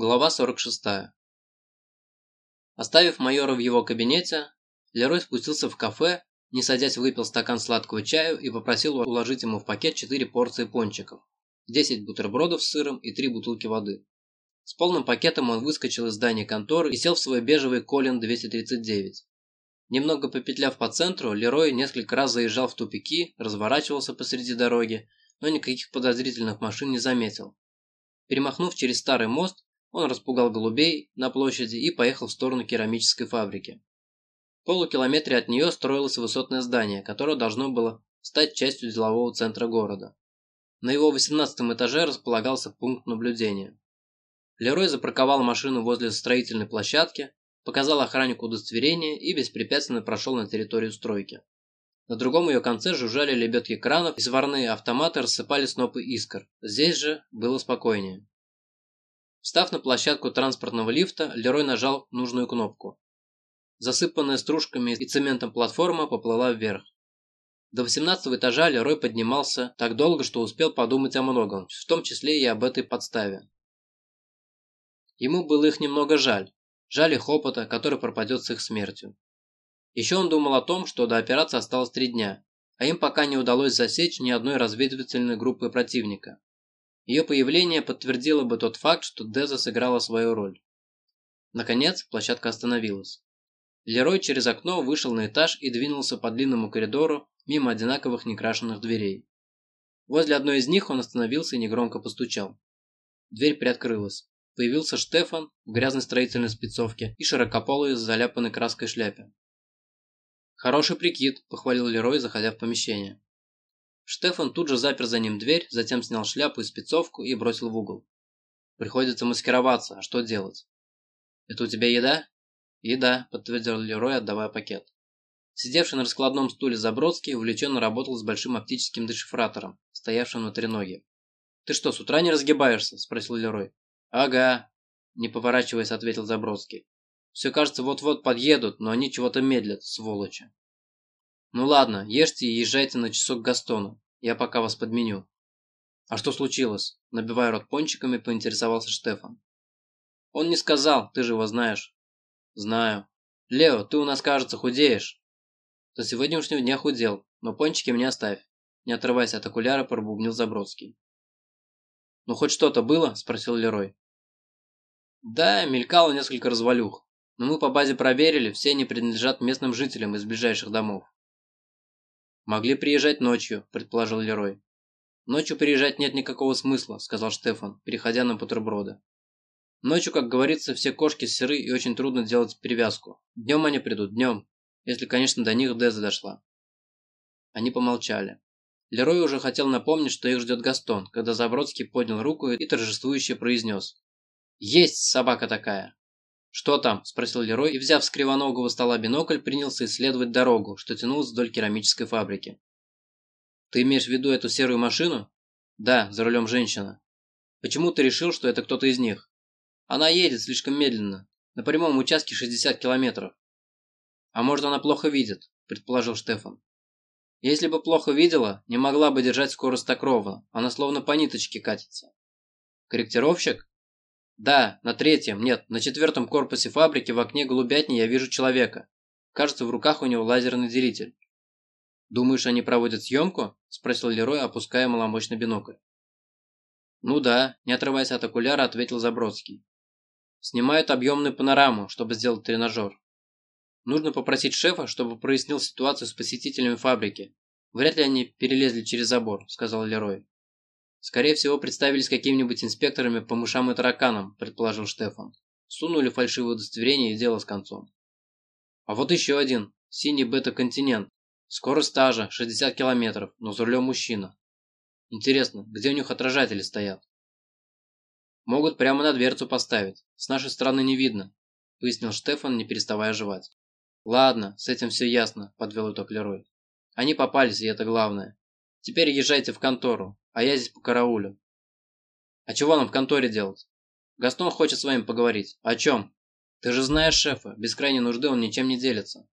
Глава 46. Оставив майора в его кабинете, Лерой спустился в кафе, не садясь выпил стакан сладкого чаю и попросил уложить ему в пакет 4 порции пончиков, 10 бутербродов с сыром и 3 бутылки воды. С полным пакетом он выскочил из здания конторы и сел в свой бежевый Колин 239. Немного попетляв по центру, Лерой несколько раз заезжал в тупики, разворачивался посреди дороги, но никаких подозрительных машин не заметил. Перемахнув через старый мост, он распугал голубей на площади и поехал в сторону керамической фабрики. В полукилометре от нее строилось высотное здание, которое должно было стать частью делового центра города. На его 18 этаже располагался пункт наблюдения. Лерой запарковал машину возле строительной площадки, показал охраннику удостоверение и беспрепятственно прошел на территорию стройки. На другом ее конце жужжали лебедки кранов и сварные автоматы рассыпали снопы искр. Здесь же было спокойнее. Встав на площадку транспортного лифта, Лерой нажал нужную кнопку. Засыпанная стружками и цементом платформа поплыла вверх. До 18 этажа Лерой поднимался так долго, что успел подумать о многом, в том числе и об этой подставе. Ему было их немного жаль. Жаль их опыта, который пропадет с их смертью. Еще он думал о том, что до операции осталось три дня, а им пока не удалось засечь ни одной разведывательной группы противника. Ее появление подтвердило бы тот факт, что Деза сыграла свою роль. Наконец, площадка остановилась. Лерой через окно вышел на этаж и двинулся по длинному коридору мимо одинаковых некрашенных дверей. Возле одной из них он остановился и негромко постучал. Дверь приоткрылась. Появился Штефан в грязной строительной спецовке и широкополой с заляпанной краской шляпе. «Хороший прикид», – похвалил Лерой, заходя в помещение. Штефан тут же запер за ним дверь, затем снял шляпу и спецовку и бросил в угол. Приходится маскироваться, а что делать? Это у тебя еда? Еда, подтвердил Лерой, отдавая пакет. Сидевший на раскладном стуле Забродский увлеченно работал с большим оптическим дешифратором, стоявшим на треноге. «Ты что, с утра не разгибаешься?» – спросил Лерой. «Ага», – не поворачиваясь, ответил Забродский. «Все кажется, вот-вот подъедут, но они чего-то медлят, сволочи». «Ну ладно, ешьте и езжайте на часок к Гастону. Я пока вас подменю». «А что случилось?» – набивая рот пончиками, поинтересовался Штефан. «Он не сказал, ты же его знаешь». «Знаю. Лео, ты у нас, кажется, худеешь». «До сегодняшнего дня худел, но пончики мне оставь». Не отрываясь от окуляра, пробубнил Забродский. «Ну хоть что-то было?» – спросил Лерой. «Да, мелькало несколько развалюх, но мы по базе проверили, все они принадлежат местным жителям из ближайших домов. «Могли приезжать ночью», – предположил Лерой. «Ночью приезжать нет никакого смысла», – сказал Штефан, переходя на бутерброды. «Ночью, как говорится, все кошки сыры и очень трудно делать привязку. Днем они придут, днем. Если, конечно, до них Деза дошла». Они помолчали. Лерой уже хотел напомнить, что их ждет Гастон, когда Забродский поднял руку и торжествующе произнес. «Есть собака такая!» «Что там?» – спросил Лерой и, взяв с кривоногого стола бинокль, принялся исследовать дорогу, что тянулась вдоль керамической фабрики. «Ты имеешь в виду эту серую машину?» «Да, за рулем женщина». «Почему ты решил, что это кто-то из них?» «Она едет слишком медленно. На прямом участке 60 километров». «А может, она плохо видит?» – предположил Штефан. «Если бы плохо видела, не могла бы держать скорость так ровно. Она словно по ниточке катится». «Корректировщик?» Да, на третьем, нет, на четвертом корпусе фабрики в окне голубятни я вижу человека. Кажется, в руках у него лазерный делитель. «Думаешь, они проводят съемку?» – спросил Лерой, опуская маломощный бинокль. «Ну да», – не отрываясь от окуляра, ответил Забродский. «Снимают объемную панораму, чтобы сделать тренажер. Нужно попросить шефа, чтобы прояснил ситуацию с посетителями фабрики. Вряд ли они перелезли через забор», – сказал Лерой. «Скорее всего, представились какими-нибудь инспекторами по мышам и тараканам», – предположил Штефан. Сунули фальшивое удостоверение и дело с концом. А вот еще один. Синий бета-континент. Скорость стажа 60 километров, но за рулем мужчина. Интересно, где у них отражатели стоят? Могут прямо на дверцу поставить. С нашей стороны не видно, пояснил Штефан, не переставая жевать. Ладно, с этим все ясно, подвел итог Лерой. Они попались, и это главное. Теперь езжайте в контору а я здесь по караулю. А чего нам в конторе делать? Гастон хочет с вами поговорить. О чем? Ты же знаешь шефа, без крайней нужды он ничем не делится.